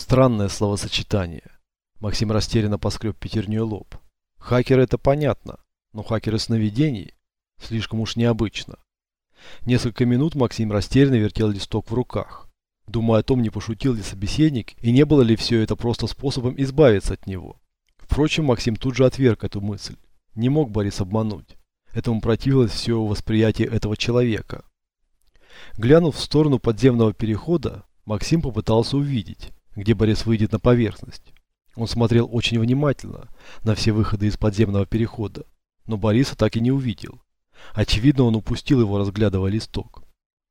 Странное словосочетание. Максим растерянно поскреб пятерню лоб. Хакеры это понятно, но хакеры сновидений слишком уж необычно. Несколько минут Максим растерянно вертел листок в руках, думая о том, не пошутил ли собеседник и не было ли все это просто способом избавиться от него. Впрочем, Максим тут же отверг эту мысль. Не мог Борис обмануть. Этому противилось все его восприятие этого человека. Глянув в сторону подземного перехода, Максим попытался увидеть, где Борис выйдет на поверхность. Он смотрел очень внимательно на все выходы из подземного перехода, но Бориса так и не увидел. Очевидно, он упустил его, разглядывая листок.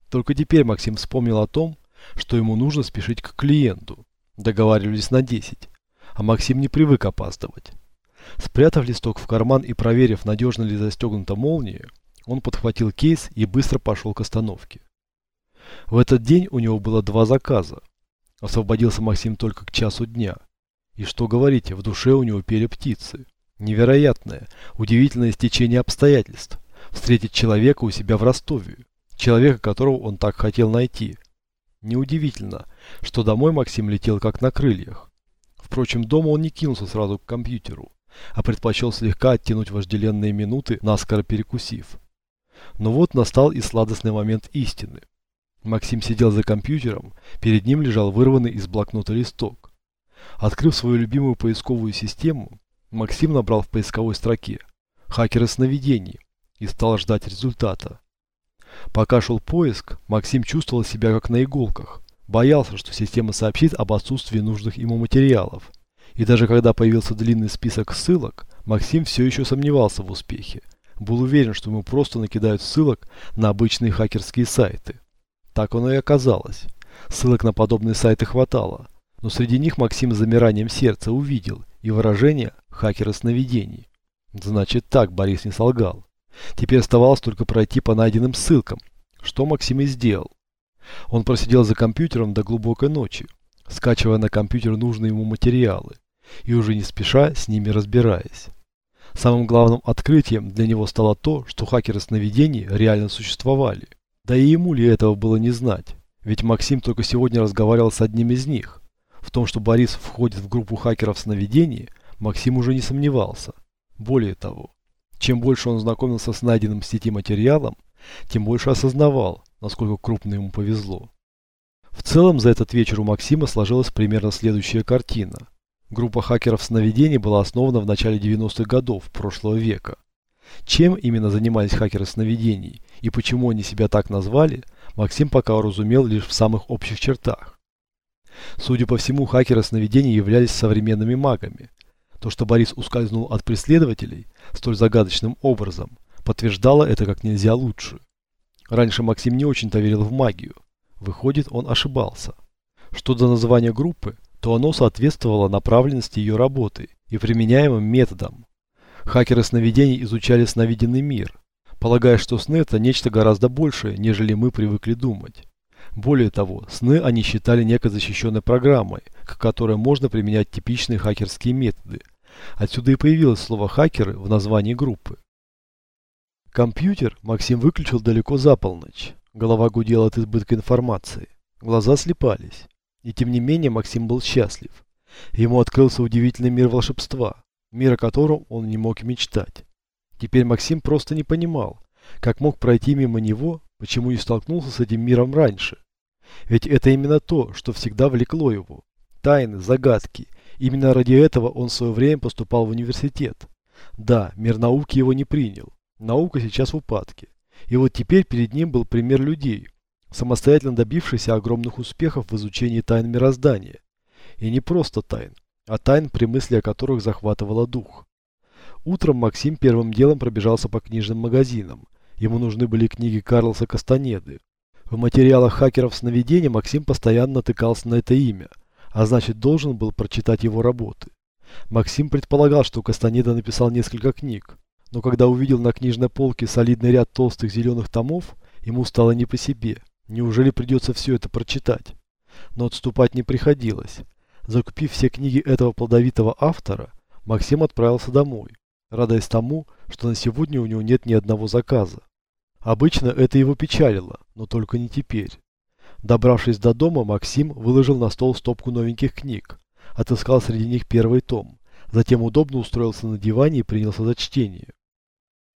Только теперь Максим вспомнил о том, что ему нужно спешить к клиенту. Договаривались на 10, а Максим не привык опаздывать. Спрятав листок в карман и проверив, надежно ли застегнута молния, он подхватил кейс и быстро пошел к остановке. В этот день у него было два заказа. Освободился Максим только к часу дня. И что говорить, в душе у него пели птицы. Невероятное, удивительное стечение обстоятельств. Встретить человека у себя в Ростове. Человека, которого он так хотел найти. Неудивительно, что домой Максим летел как на крыльях. Впрочем, дома он не кинулся сразу к компьютеру, а предпочел слегка оттянуть вожделенные минуты, наскоро перекусив. Но вот настал и сладостный момент истины. Максим сидел за компьютером, перед ним лежал вырванный из блокнота листок. Открыв свою любимую поисковую систему, Максим набрал в поисковой строке «Хакеры сновидений» и стал ждать результата. Пока шел поиск, Максим чувствовал себя как на иголках, боялся, что система сообщит об отсутствии нужных ему материалов. И даже когда появился длинный список ссылок, Максим все еще сомневался в успехе. Был уверен, что ему просто накидают ссылок на обычные хакерские сайты. Так оно и оказалось. Ссылок на подобные сайты хватало. Но среди них Максим с замиранием сердца увидел и выражение «хакера сновидений». Значит так, Борис не солгал. Теперь оставалось только пройти по найденным ссылкам, что Максим и сделал. Он просидел за компьютером до глубокой ночи, скачивая на компьютер нужные ему материалы и уже не спеша с ними разбираясь. Самым главным открытием для него стало то, что хакеры сновидений реально существовали. Да и ему ли этого было не знать? Ведь Максим только сегодня разговаривал с одним из них. В том, что Борис входит в группу хакеров сновидений, Максим уже не сомневался. Более того, чем больше он знакомился с найденным в сети материалом, тем больше осознавал, насколько крупно ему повезло. В целом, за этот вечер у Максима сложилась примерно следующая картина. Группа хакеров сновидений была основана в начале 90-х годов прошлого века. Чем именно занимались хакеры сновидений и почему они себя так назвали, Максим пока уразумел лишь в самых общих чертах. Судя по всему, хакеры сновидений являлись современными магами. То, что Борис ускользнул от преследователей столь загадочным образом, подтверждало это как нельзя лучше. Раньше Максим не очень-то верил в магию. Выходит, он ошибался. Что до названия группы, то оно соответствовало направленности ее работы и применяемым методам. Хакеры сновидений изучали сновиденный мир, полагая, что сны это нечто гораздо большее, нежели мы привыкли думать. Более того, сны они считали некой защищенной программой, к которой можно применять типичные хакерские методы. Отсюда и появилось слово «хакеры» в названии группы. Компьютер Максим выключил далеко за полночь. Голова гудела от избытка информации. Глаза слепались. И тем не менее Максим был счастлив. Ему открылся удивительный мир волшебства, мир о котором он не мог мечтать. Теперь Максим просто не понимал, как мог пройти мимо него, почему не столкнулся с этим миром раньше. Ведь это именно то, что всегда влекло его. Тайны, загадки. Именно ради этого он в свое время поступал в университет. Да, мир науки его не принял. Наука сейчас в упадке. И вот теперь перед ним был пример людей, самостоятельно добившихся огромных успехов в изучении тайн мироздания. И не просто тайн, а тайн, при мысли о которых захватывало дух. Утром Максим первым делом пробежался по книжным магазинам. Ему нужны были книги Карлоса Кастанеды. В материалах хакеров сновидения Максим постоянно натыкался на это имя, а значит должен был прочитать его работы. Максим предполагал, что Кастанеда написал несколько книг, но когда увидел на книжной полке солидный ряд толстых зеленых томов, ему стало не по себе. Неужели придется все это прочитать? Но отступать не приходилось. Закупив все книги этого плодовитого автора, Максим отправился домой радуясь тому, что на сегодня у него нет ни одного заказа. Обычно это его печалило, но только не теперь. Добравшись до дома, Максим выложил на стол стопку новеньких книг. Отыскал среди них первый том. Затем удобно устроился на диване и принялся за чтение.